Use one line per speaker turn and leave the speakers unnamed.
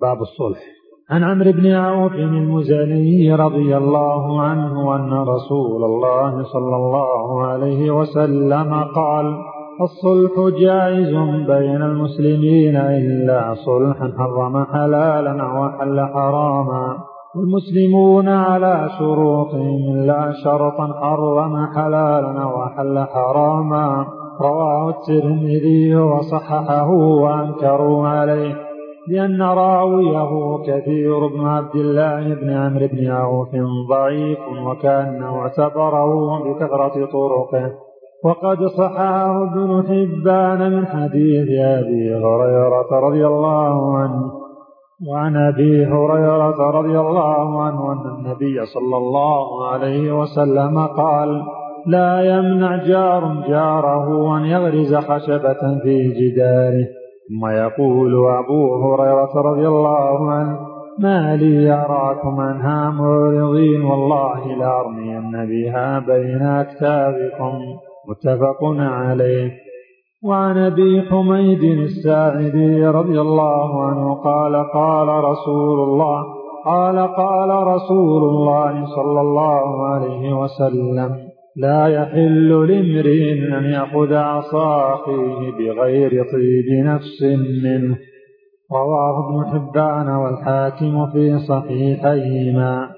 باب الصلح.
عن عمرو بن عوف المزني رضي الله عنه أن رسول الله صلى الله عليه وسلم قال الصلح جائز بين المسلمين إلا صلحا حرم حلالا وحل حراما. والمسلمون على شروطهم إلا شرطا حرم حلالا وحل حراما. رواه الترمذي وصححه وأنكروا عليه. لأن راويه كثير بن عبد الله بن عمرو بن عوف ضعيف وكأنه اعتبره بكثرة طرقه. وقد صححه ابن حبان من حديث أبي هريرة رضي الله عنه وعن أبي هريرة رضي الله عنه أن النبي صلى الله عليه وسلم قال لا يمنع جار جاره أن يغرز خشبة في جداره. ثم يقول أبو هريرة رضي الله عنه ما لي أراكم عنها معرضين والله لأرمين بها بين أكتافكم متفق عليه. وعن أبي حميد الساعدي رضي الله عنه قال قال رسول الله قال قال رسول الله صلى الله عليه وسلم لا يحل لامرئ أن يأخذ عصا اخيه بغير طيب نفس منه. رواه ابن حبان والحاكم في صحيحيهما.